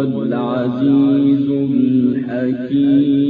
العزيز الحكيم.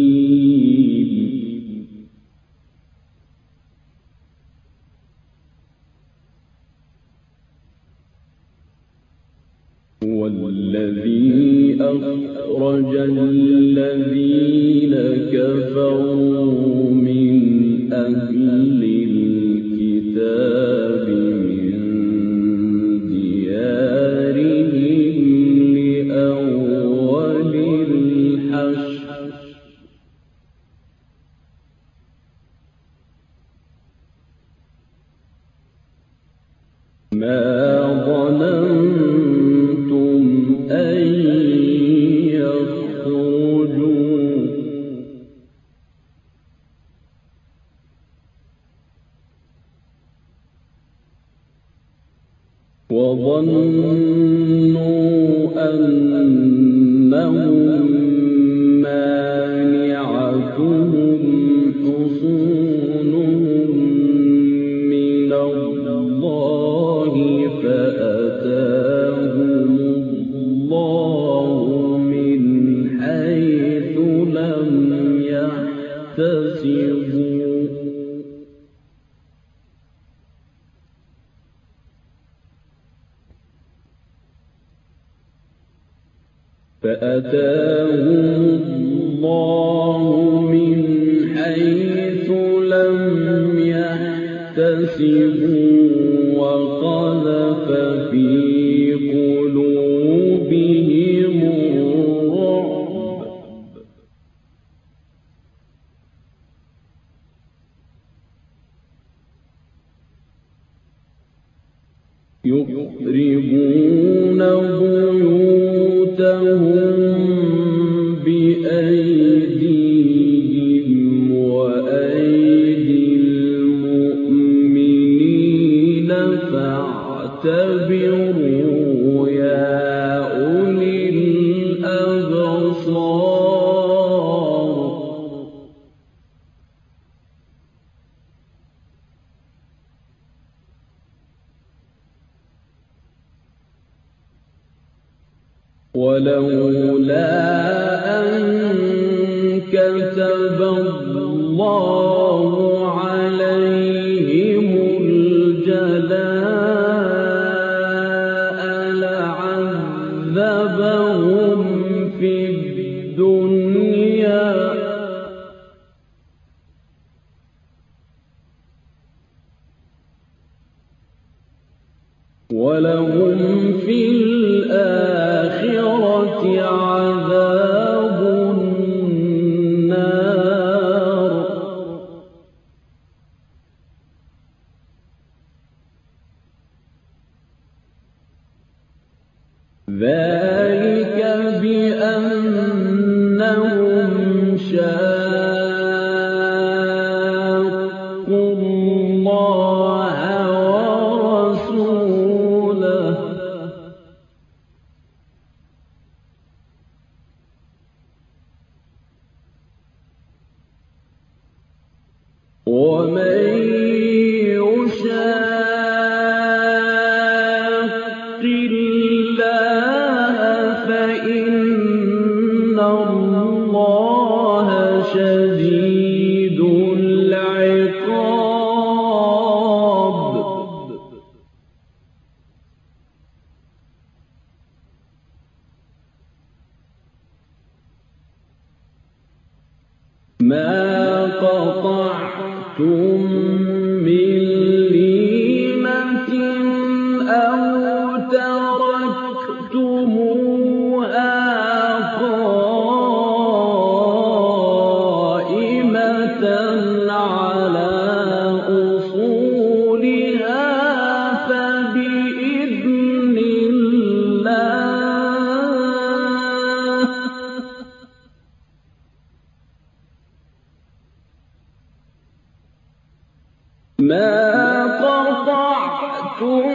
وظنوا يخربون بيوتهم لو ذَٰلِكَ بِأَنَّهُمْ شاهدون مَا قَطَعْتُم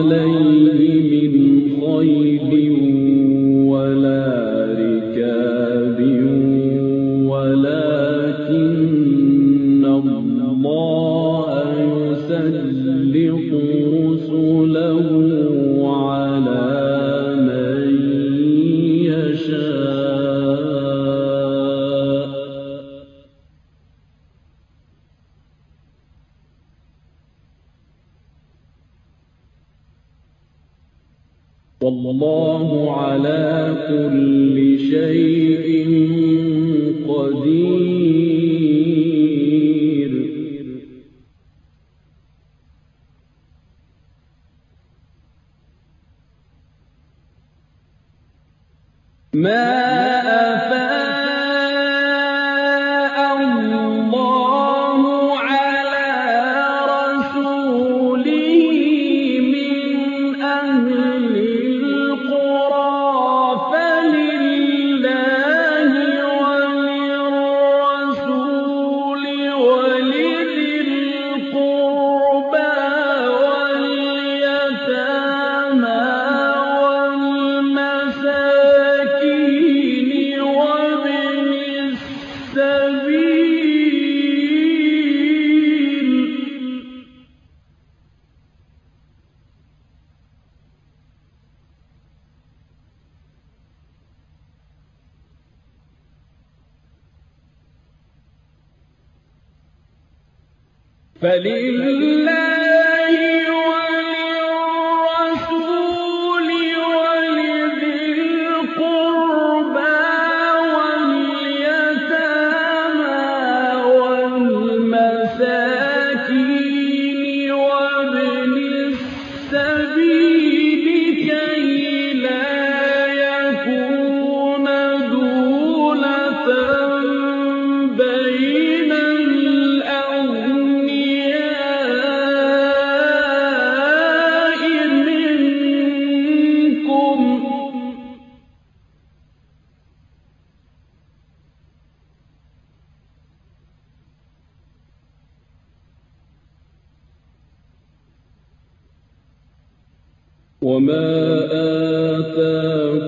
والله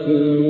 لكم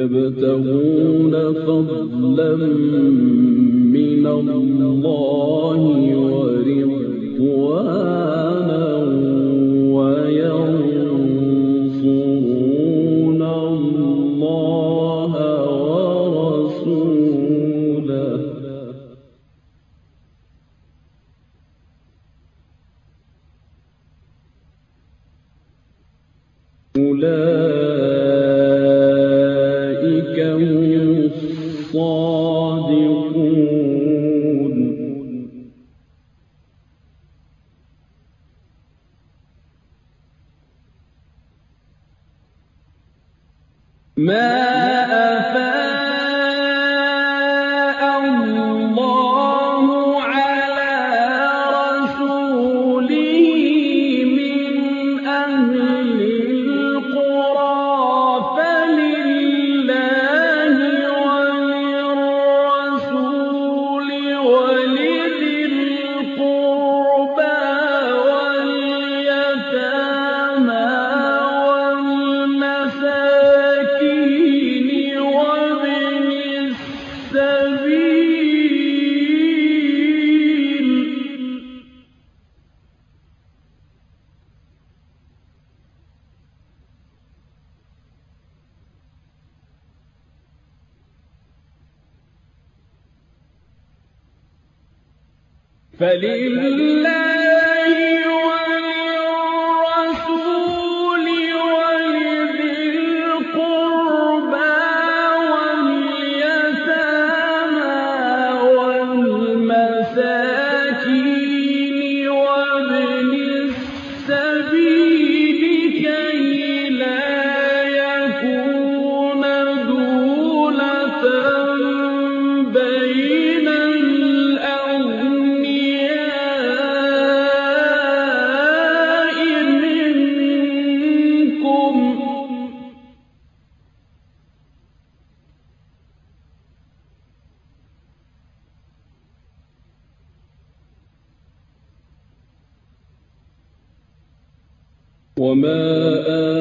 يبتغون فضلا من الله وما آه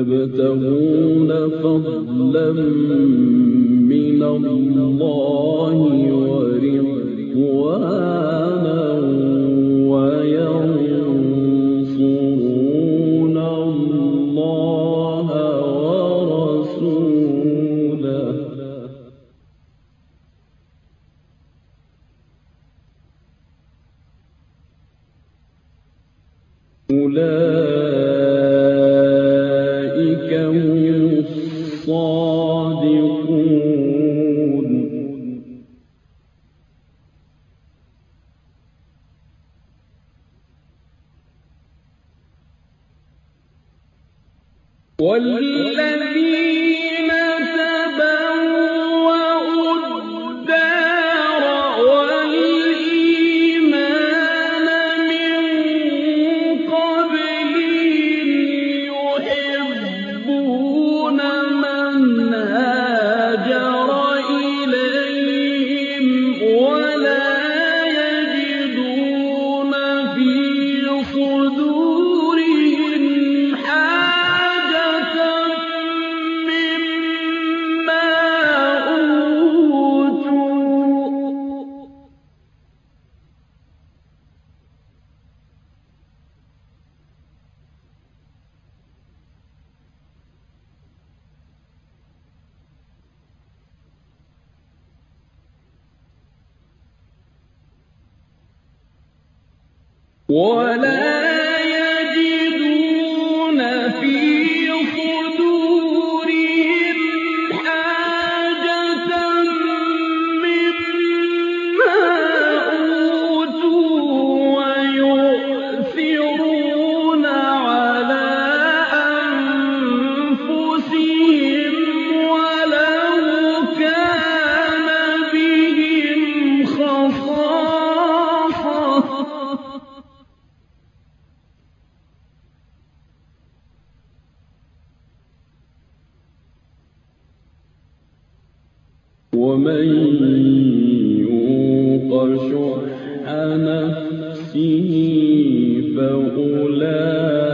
يبتغون فضلا من الله فَأُولَٰئِكَ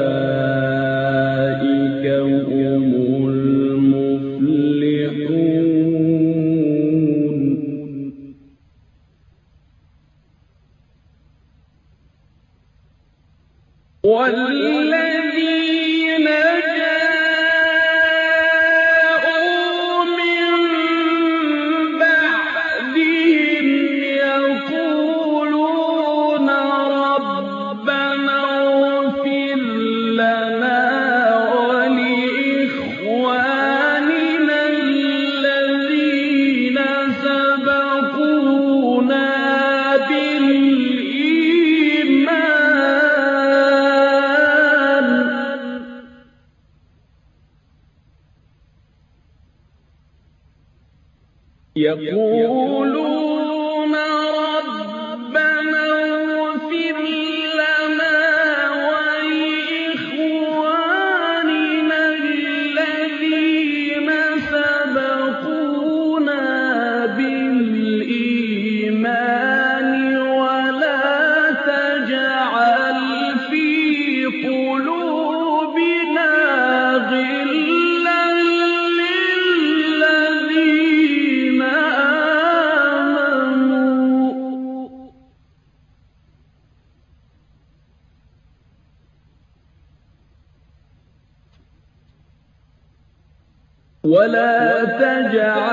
ولا تجعل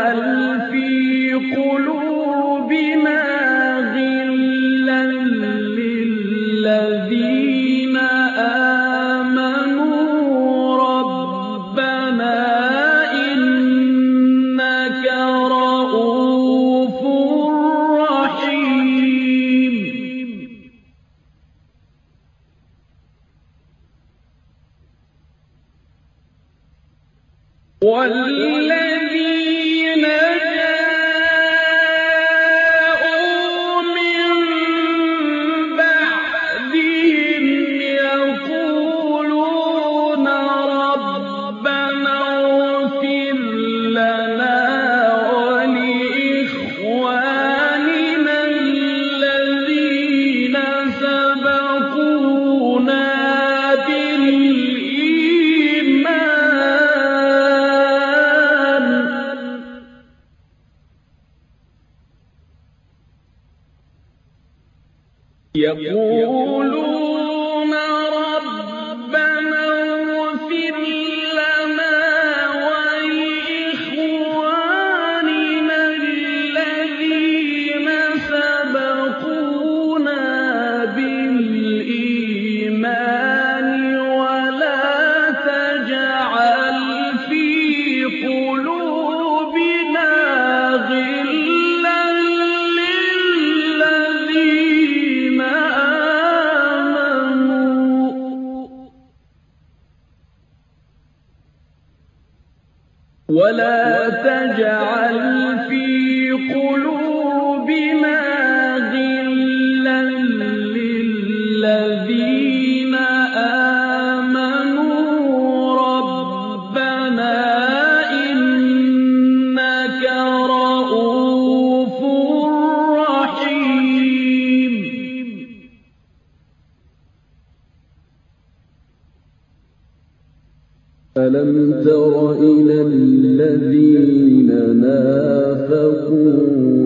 ألم تر إلى الذين نافقوا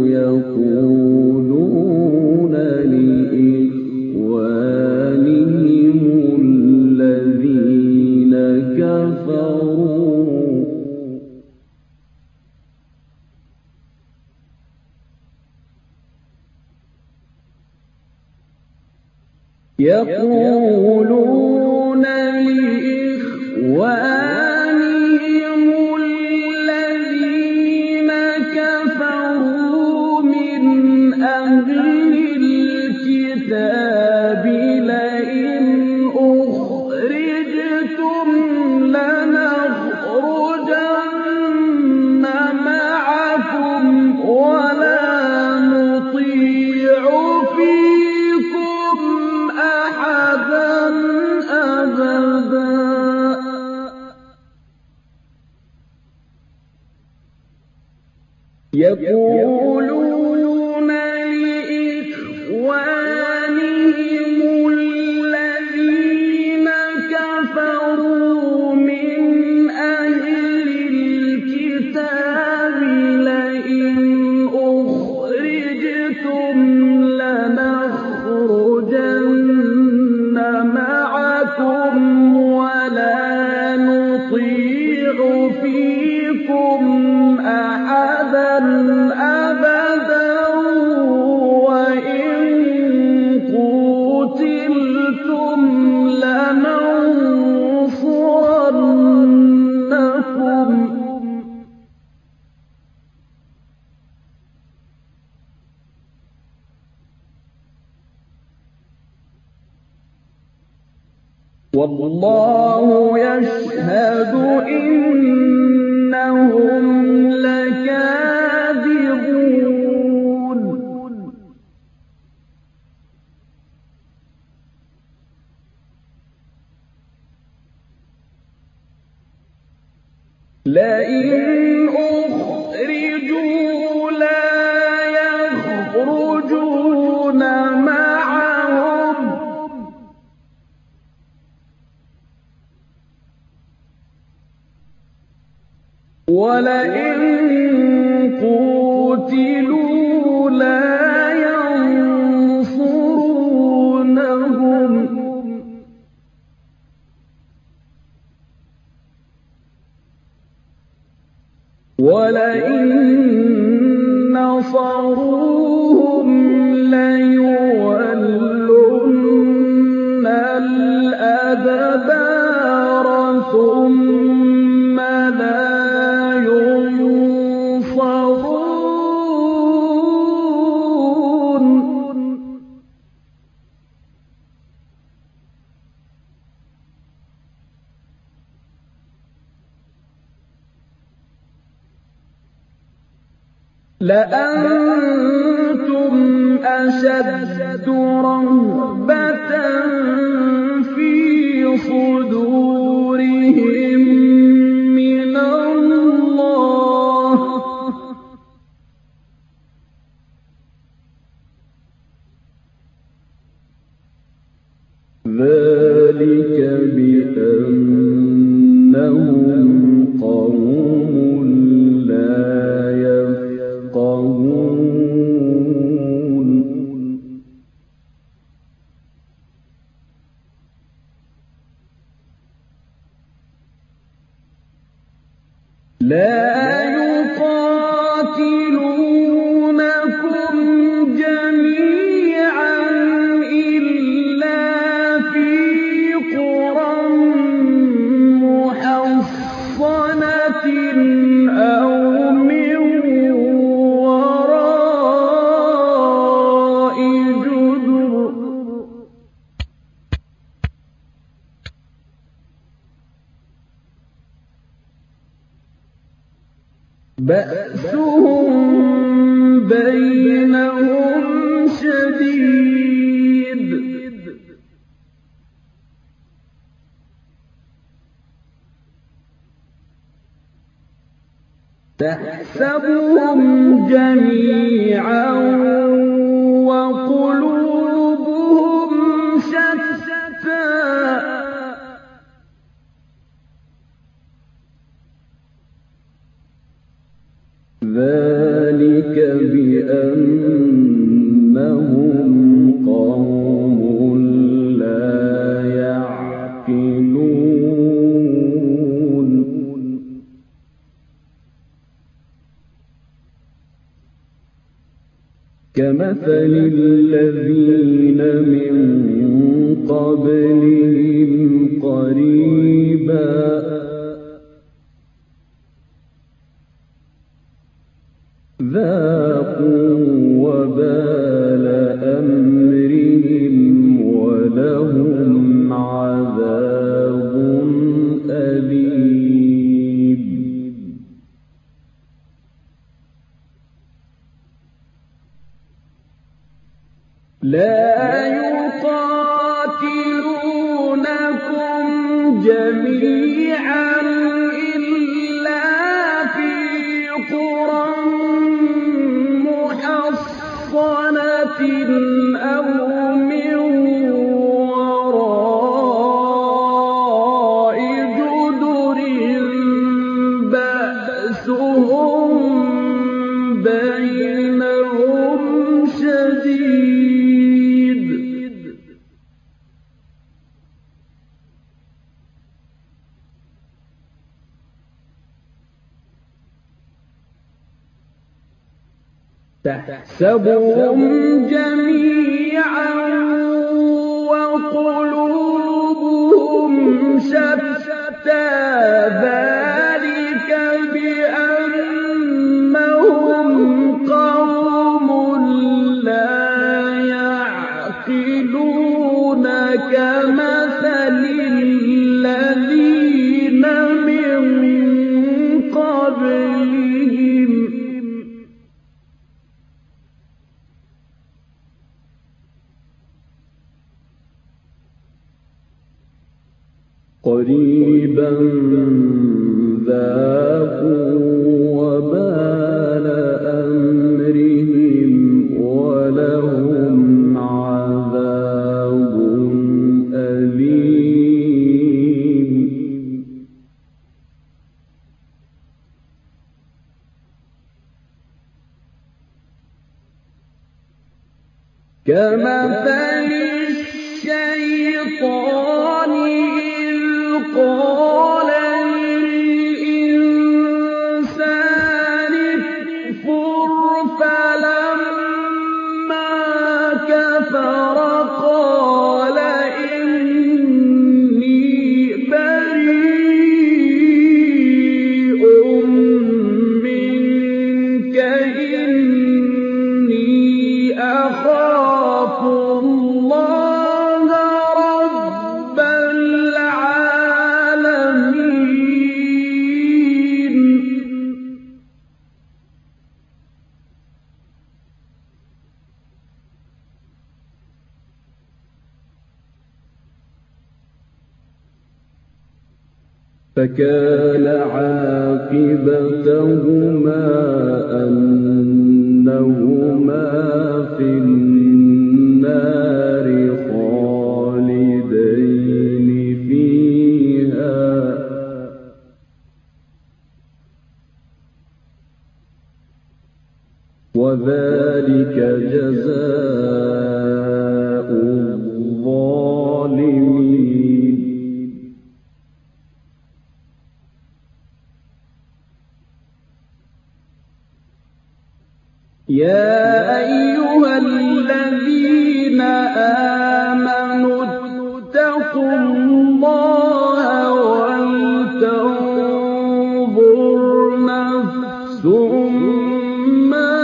يقولون لإخوانهم الذين كفروا يقول ولئن قوتلوا لا لا جميعا مثل الذين من قبل تحسبهم جميعا وقلوبهم شتى كان عاقبتهما أن يَا أَيُّهَا الَّذِينَ آمَنُوا اتَّقُوا اللَّهَ وَلْتَنظُرْ نَفْسٌ مَّا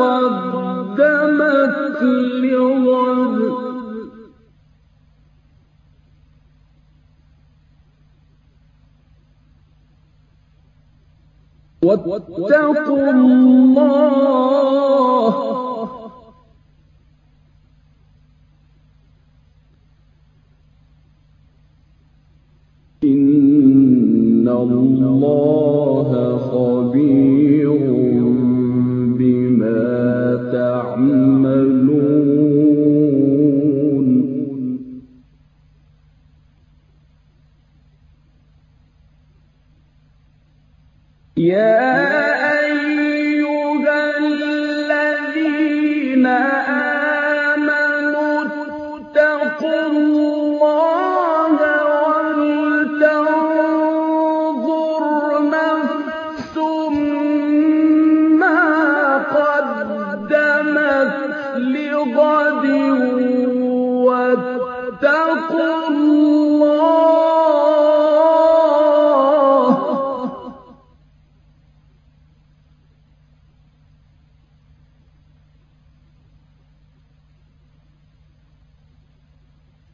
قَدَّمَتْ لِغَدٍ ۖ. وَاتَّقُوا اللَّهَ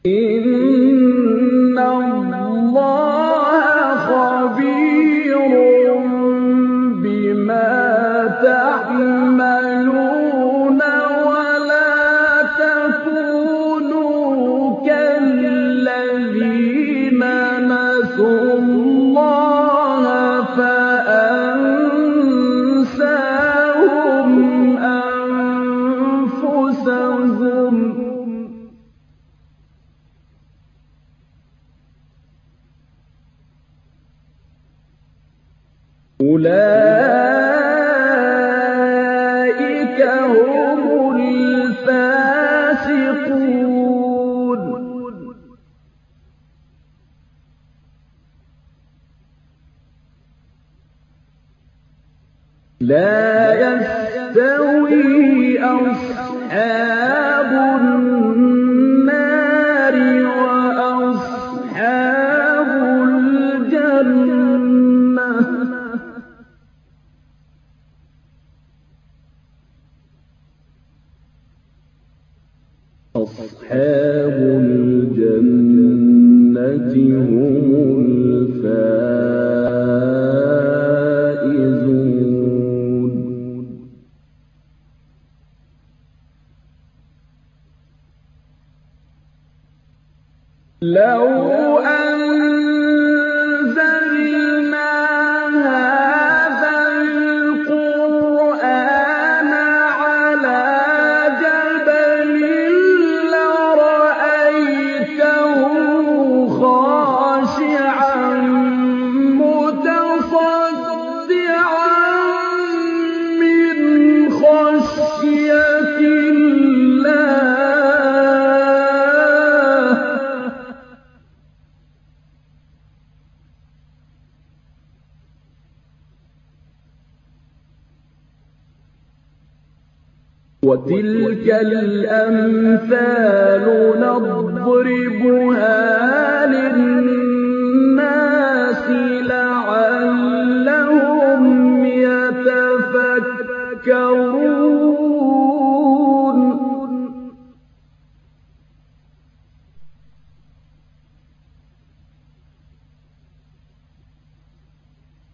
إِنَّ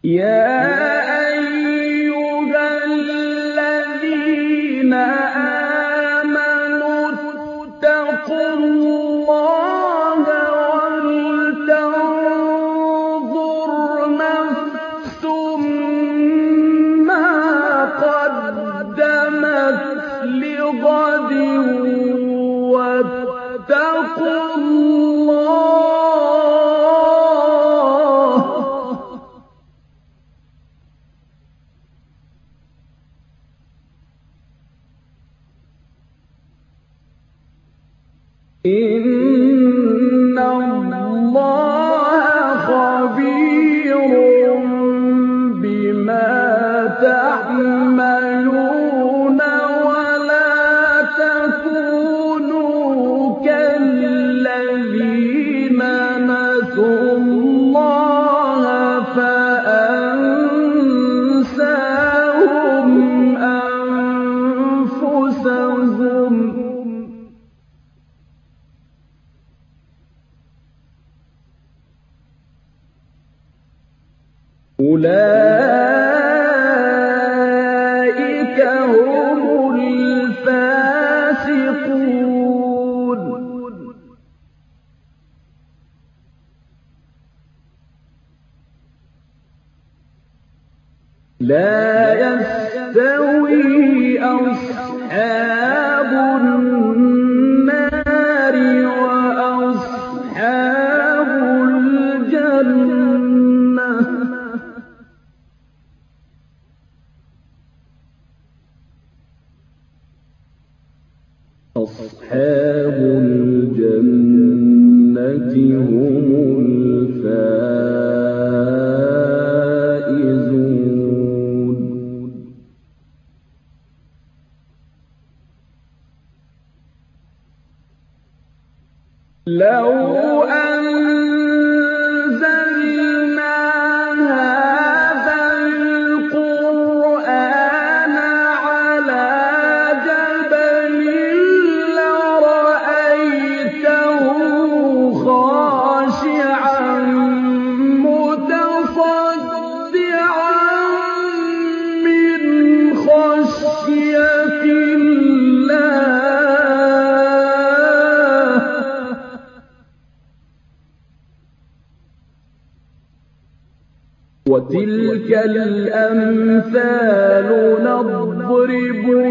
يا أولئك الأمثال نضربها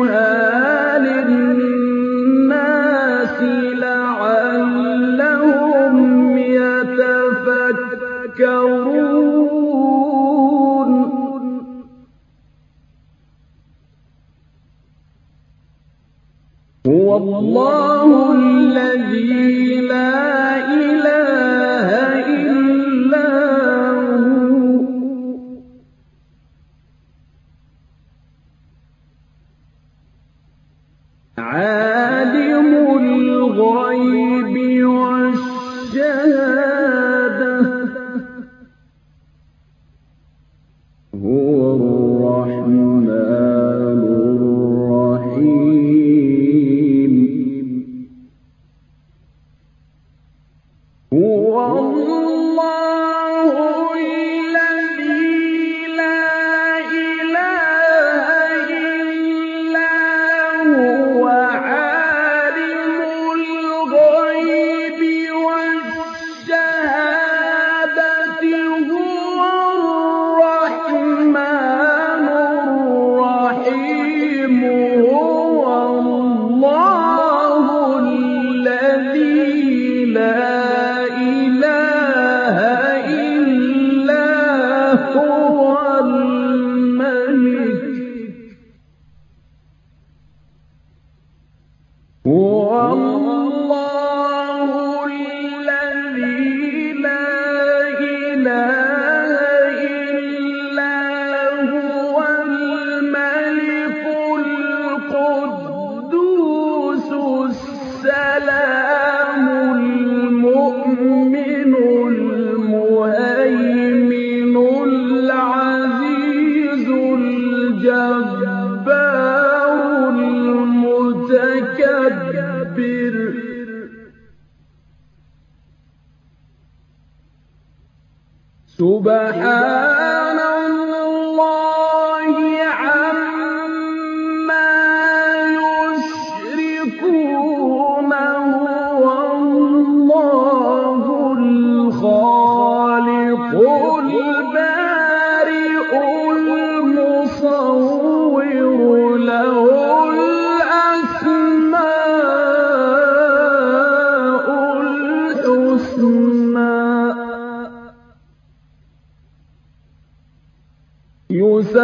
Oh. سبحان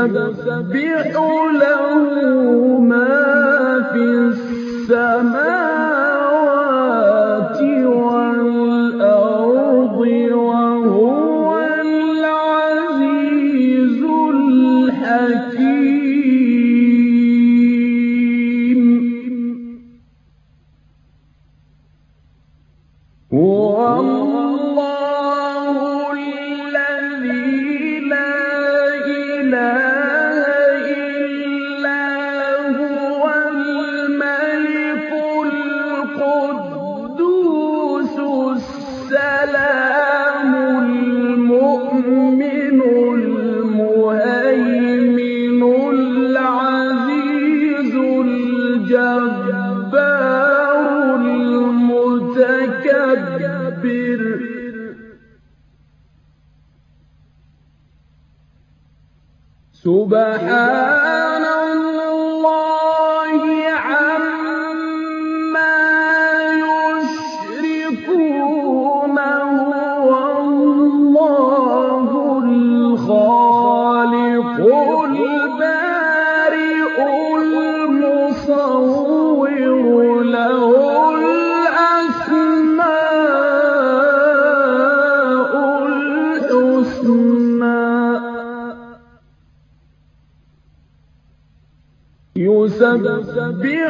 يسبح سبحان be